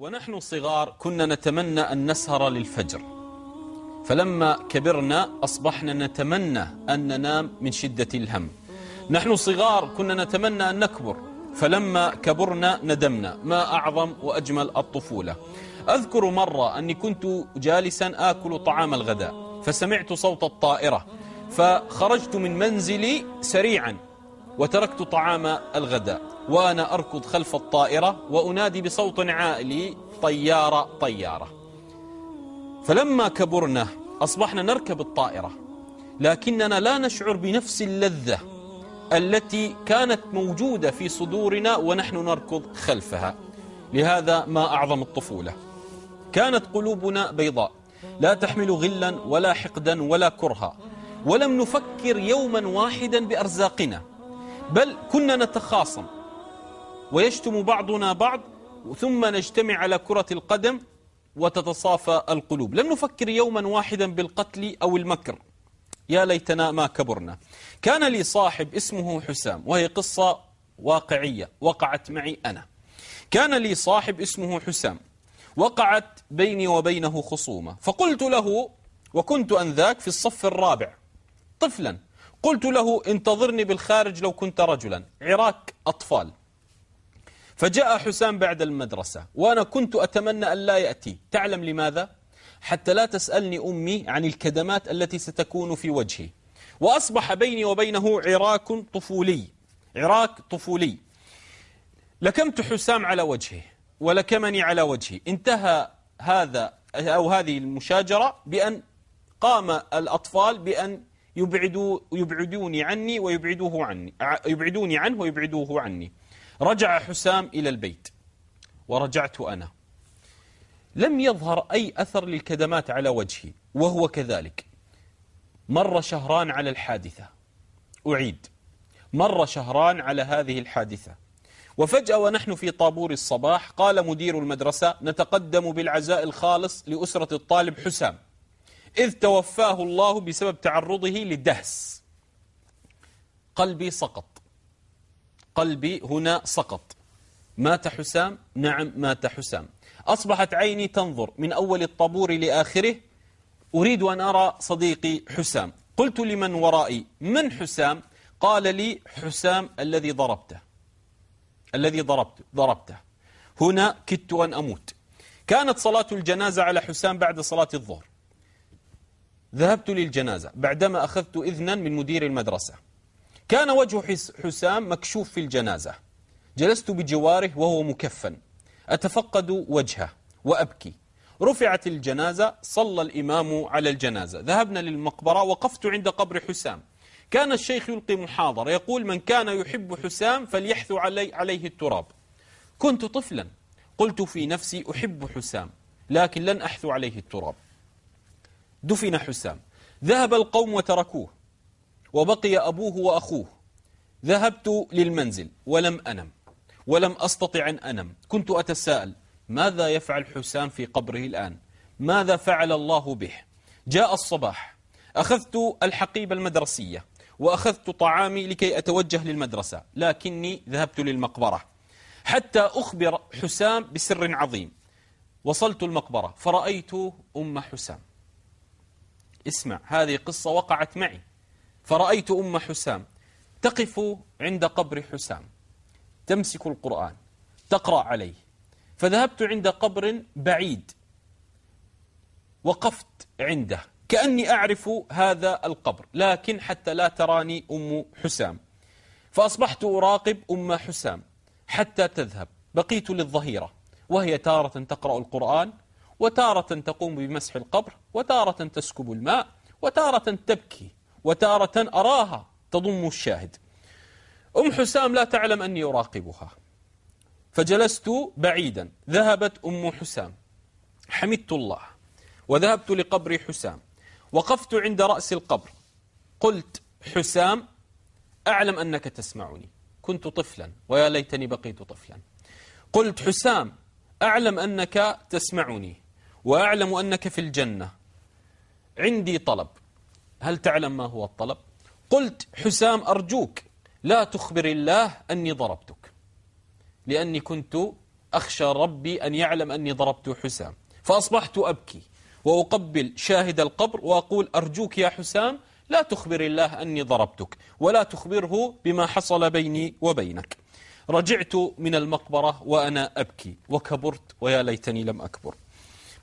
ونحن صغار كنا نتمنى أن نسهر للفجر. فلما كبرنا أصبحنا نتمنى أن ننام من شدة الهم. نحن صغار كنا نتمنى أن نكبر. فلما كبرنا ندمنا. ما أعظم وأجمل الطفولة. أذكر مرة أني كنت جالسا آكل طعام الغداء. فسمعت صوت الطائرة. فخرجت من منزلي سريعا. وتركت طعام الغداء وأنا أركض خلف الطائرة وأنادي بصوت عالي طيارة طيارة. فلما كبرنا أصبحنا نركب الطائرة لكننا لا نشعر بنفس اللذة التي كانت موجودة في صدورنا ونحن نركض خلفها. لهذا ما أعظم الطفولة. كانت قلوبنا بيضاء لا تحمل غلا ولا حقدا ولا كرها ولم نفكر يوما واحدا بأرزاقنا. بل كنا نتخاصم. ويشتم بعضنا بعض ثم نجتمع على كرة القدم وتتصافى القلوب. لم نفكر يوما واحدا بالقتل أو المكر. يا ليتنا ما كبرنا. كان لي صاحب اسمه حسام وهي قصة واقعية وقعت معي أنا. كان لي صاحب اسمه حسام وقعت بيني وبينه خصومة. فقلت له وكنت أنذاك في الصف الرابع طفلا. قلت له انتظرني بالخارج لو كنت رجلا. عراك أطفال. فجاء حسام بعد المدرسة وأنا كنت أتمنى أن لا يأتي. تعلم لماذا؟ حتى لا تسألني أمي عن الكدمات التي ستكون في وجهي. وأصبح بيني وبينه عراك طفولي. عراك طفولي. لكمت حسام على وجهه ولكمني على وجهي. انتهى هذا أو هذه المشاجرة بأن قام الأطفال بأن يبعدوا يبعدوني عني ويبعدوه عني يبعدوني عنه ويبعدوه عني. رجع حسام إلى البيت ورجعت أنا. لم يظهر أي أثر للكدمات على وجهي وهو كذلك. مر شهران على الحادثة. أعيد. مر شهران على هذه الحادثة. وفجأة ونحن في طابور الصباح قال مدير المدرسة نتقدم بالعزاء الخالص لأسرة الطالب حسام. إذ توفاه الله بسبب تعرضه للدهس قلبي سقط. قلبي هنا سقط. مات حسام؟ نعم مات حسام. أصبحت عيني تنظر من أول الطابور لآخره. أريد أن أرى صديقي حسام. قلت لمن ورائي من حسام؟ قال لي حسام الذي ضربته. الذي ضربت ضربته. هنا كدت أن أموت. كانت صلاة الجنازة على حسام بعد صلاة الظهر. ذهبت للجنازة بعدما أخذت إذنا من مدير المدرسة. كان وجه حسام مكشوف في الجنازة. جلست بجواره وهو مكفن. أتفقد وجهه وأبكي. رفعت الجنازة صلى الإمام على الجنازة. ذهبنا للمقبرة وقفت عند قبر حسام. كان الشيخ يلقي محاضرة يقول من كان يحب حسام فليحث علي عليه التراب. كنت طفلا. قلت في نفسي أحب حسام لكن لن أحث عليه التراب. دفن حسام. ذهب القوم وتركوه وبقي أبوه وأخوه. ذهبت للمنزل ولم أنم ولم أستطع أن أنم. كنت أتساءل ماذا يفعل حسام في قبره الآن؟ ماذا فعل الله به؟ جاء الصباح أخذت الحقيبة المدرسية وأخذت طعامي لكي أتوجه للمدرسة لكني ذهبت للمقبرة. حتى أخبر حسام بسر عظيم. وصلت المقبرة فرأيت أم حسام. اسمع هذه قصة وقعت معي. فرأيت أم حسام تقف عند قبر حسام. تمسك القرآن تقرأ عليه. فذهبت عند قبر بعيد. وقفت عنده. كأني أعرف هذا القبر لكن حتى لا تراني أم حسام. فأصبحت أراقب أم حسام حتى تذهب. بقيت للظهيرة وهي تارة تقرأ القرآن وتارة تقوم بمسح القبر وتارة تسكب الماء وتارة تبكي وتارة أراها تضم الشاهد. أم حسام لا تعلم أني أراقبها. فجلست بعيدا ذهبت أم حسام. حمدت الله وذهبت لقبر حسام. وقفت عند رأس القبر. قلت حسام أعلم أنك تسمعني. كنت طفلا ويا ليتني بقيت طفلا. قلت حسام أعلم أنك تسمعني. وأعلم أنك في الجنة. عندي طلب. هل تعلم ما هو الطلب؟ قلت حسام أرجوك لا تخبر الله أني ضربتك لأني كنت أخشى ربي أن يعلم أني ضربت حسام. فأصبحت أبكي وأقبل شاهد القبر وأقول أرجوك يا حسام لا تخبر الله أني ضربتك ولا تخبره بما حصل بيني وبينك. رجعت من المقبرة وأنا أبكي وكبرت ويا ليتني لم أكبر.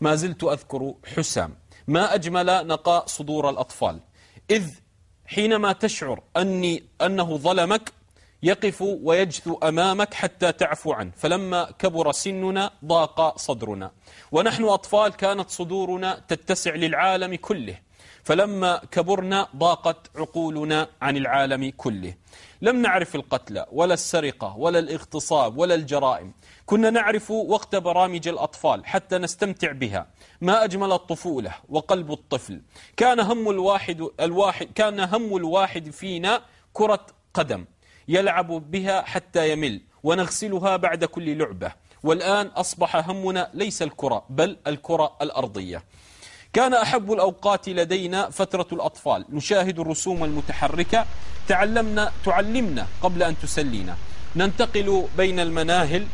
ما زلت أذكر حسام. ما أجمل نقاء صدور الأطفال. إذ حينما تشعر أني أنه ظلمك يقف ويجثو أمامك حتى تعفو عنه. فلما كبر سننا ضاق صدرنا. ونحن أطفال كانت صدورنا تتسع للعالم كله. فلما كبرنا ضاقت عقولنا عن العالم كله. لم نعرف القتل ولا السرقة ولا الاغتصاب ولا الجرائم. كنا نعرف وقت برامج الأطفال حتى نستمتع بها. ما أجمل الطفولة وقلب الطفل. كان هم الواحد, الواحد كان هم الواحد فينا كرة قدم. يلعب بها حتى يمل. ونغسلها بعد كل لعبة. والآن أصبح همنا ليس الكرة بل الكرة الأرضية. كان أحب الأوقات لدينا فترة الأطفال. نشاهد الرسوم المتحركة. تعلمنا تعلمنا قبل أن تسلينا. ننتقل بين المناهل.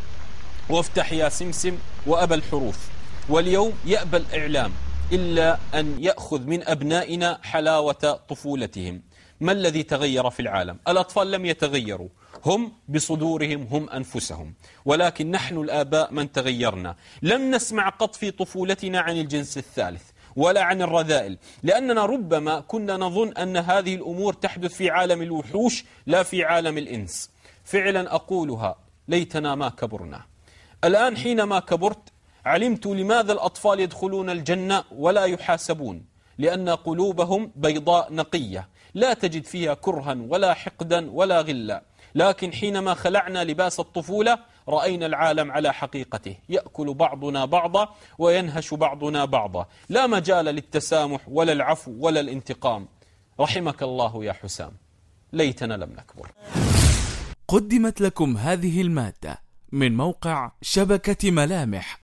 وافتح يا سمسم وأبى الحروف. واليوم يأبى الإعلام. إلا أن يأخذ من أبنائنا حلاوة طفولتهم. ما الذي تغير في العالم؟ الأطفال لم يتغيروا. هم بصدورهم هم أنفسهم. ولكن نحن الآباء من تغيرنا. لم نسمع قط في طفولتنا عن الجنس الثالث. ولا عن الرذائل. لأننا ربما كنا نظن أن هذه الأمور تحدث في عالم الوحوش لا في عالم الإنس. فعلا أقولها ليتنا ما كبرنا. الآن حينما كبرت علمت لماذا الأطفال يدخلون الجنة ولا يحاسبون. لأن قلوبهم بيضاء نقية. لا تجد فيها كرها ولا حقدا ولا غلا. لكن حينما خلعنا لباس الطفولة رأينا العالم على حقيقته. يأكل بعضنا بعضا وينهش بعضنا بعضا. لا مجال للتسامح ولا العفو ولا الانتقام. رحمك الله يا حسام. ليتنا لم نكبر. قدمت لكم هذه المادة من موقع شبكة ملامح.